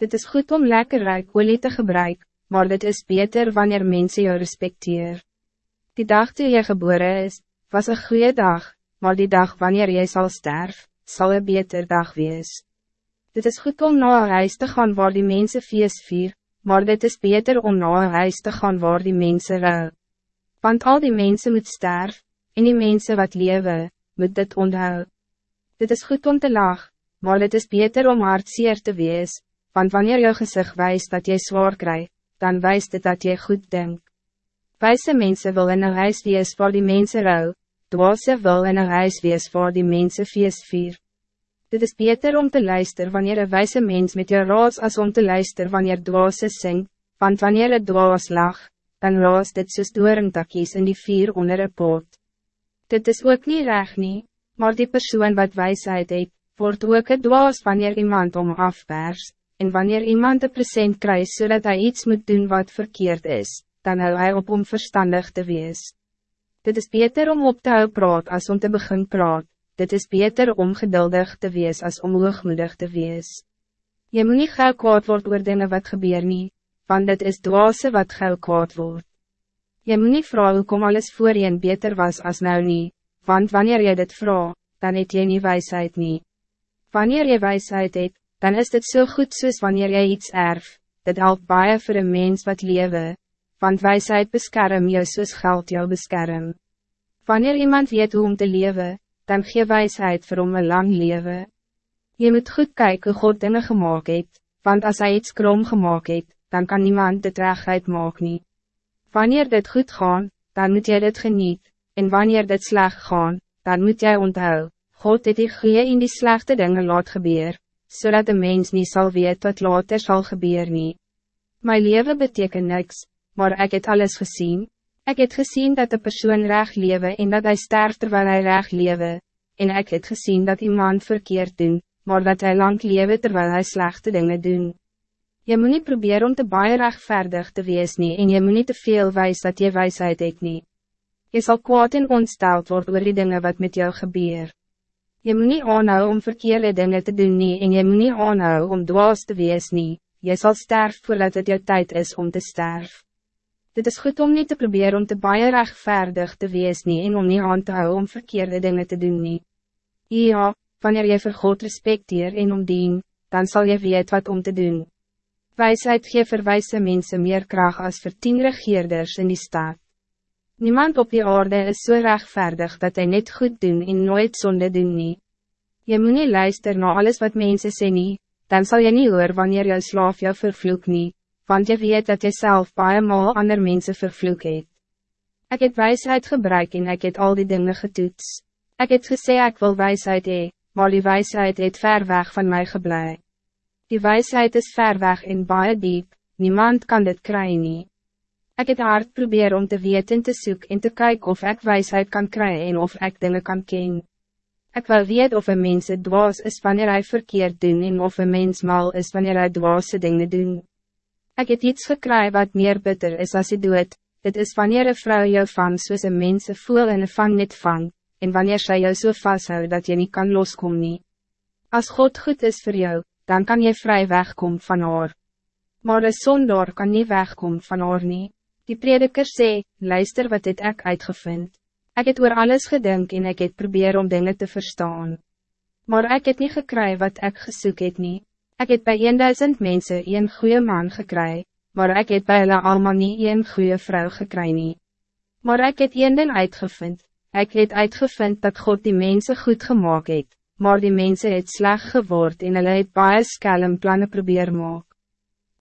Dit is goed om lekker rijk olie te gebruiken, maar dit is beter wanneer mensen jou respecteer. Die dag toe jy geboren is, was een goede dag, maar die dag wanneer jy zal sterven, zal een beter dag wees. Dit is goed om naar een huis te gaan waar die mensen feest vier, maar dit is beter om naar een huis te gaan waar die mensen rouw. Want al die mensen moet sterven, en die mensen wat leven, moet dit onthou. Dit is goed om te lachen, maar dit is beter om hartseer te wees, want wanneer jou gezicht wijst dat jy zwaar krijgt, dan wijst het dat jy goed denkt. Wijze mensen wil in een huis wees waar die mensen rouw, dwaase wil een huis wees waar die mensen feest vier. Dit is beter om te luisteren wanneer een wijze mens met jou raas als om te luisteren wanneer dwaase sing, want wanneer het dwaas lag, dan raas dit soos doorntakkies in die vier onder een pot. Dit is ook niet recht nie, maar die persoon wat wijsheid het, wordt ook het dwaas wanneer iemand om afpers, en wanneer iemand een present krijgt zodat hij iets moet doen wat verkeerd is, dan hou hij op om verstandig te wees. Dit is beter om op te hou praat als om te begin praat, dit is beter om geduldig te wees als om hoogmoedig te wees. Je moet niet gauw kwaad word oor dinge wat gebeur nie, want dit is dwaase wat gauw kwaad word. Je moet niet vragen hoe kom alles voor je beter was als nou nie, want wanneer je dit vraagt, dan het je niet wijsheid niet. Wanneer je wijsheid het, dan is dit zo so goed soos wanneer jy iets erf, dit helpt baie voor een mens wat lewe, want wijsheid beskerm jou soos geld jou beskerm. Wanneer iemand weet hoe om te leven, dan gee wijsheid vir hom een lang leven. Je moet goed kijken hoe God dinge gemaakt het, want als hij iets krom gemaakt het, dan kan niemand dit rechtheid maak nie. Wanneer dit goed gaan, dan moet jy dit geniet, en wanneer dit slecht gaan, dan moet jy onthou, God het die goeie in die slechte dingen laat gebeur, zodat de mens niet zal weten wat later zal gebeuren. Nie. Mijn leven betekent niks, maar ik heb alles gezien. Ik heb gezien dat de persoon recht leven en dat hij sterft terwijl hij recht leven. En ik heb gezien dat iemand verkeerd doen, maar dat hij lang leven terwijl hij slechte dingen doen. Je moet niet proberen om te baie rechtvaardig te wees nie en je moet niet te veel wijs dat je wijsheid het nie. Je zal kwaad en ontsteld worden oor die dingen wat met jou gebeur. Je moet niet aanhou om verkeerde dingen te doen nie en je moet niet aanhou om dwaas te wees nie. Je zal sterven voordat het jou tijd is om te sterven. Dit is goed om niet te proberen om te baie rechtvaardig te wees nie en om niet aan te houden om verkeerde dingen te doen nie. Ja, wanneer je voor God respecteer en om dien, dan zal je weet wat om te doen. Wijsheid geeft vir wijze mensen meer kracht als voor tien regeerders in die staat. Niemand op die aarde is zo so rechtvaardig dat hij net goed doen en nooit zonde doen nie. Je moet niet luisteren naar alles wat mensen sê nie, dan zal je niet hoor wanneer jou slaaf jou vervloek nie, want je weet dat je zelf baie maal ander mensen vervloek het. Ek het wijsheid gebruik en ek het al die dingen getoets. Ek het gesê ek wil wijsheid hee, maar die wijsheid het ver weg van mij geblei. Die wijsheid is ver weg en baie diep, niemand kan dit kry nie. Ek het hard probeer om te weten te zoeken en te kijken of ik wijsheid kan krijgen en of ik dingen kan ken. Ik wil weet of een mens het dwaas is wanneer hij verkeerd doen en of een mens mal is wanneer hij dwaase dingen doen. Ik het iets gekry wat meer bitter is als je doet. Dit is wanneer een vrouw jou vang soos een mens voel en een vang net vang, en wanneer sy jou so vasthou dat je niet kan loskom nie. As God goed is voor jou, dan kan je vrij wegkom van haar. Maar een zondaar kan niet wegkom van haar nie. Die prediker sê, luister wat het ek uitgevind. Ik het oor alles gedink en ik het probeer om dingen te verstaan. Maar ik het niet gekry wat ik gesoek het nie. Ik het bij 1000 mensen een goede man gekry, maar ik het bij hulle allemaal niet een goede vrouw gekry nie. Maar ik het een ding uitgevind. Ik het uitgevind dat God die mensen goed gemaakt het, maar die mensen het sleg geword en hulle het baie skelm plannen probeer maak.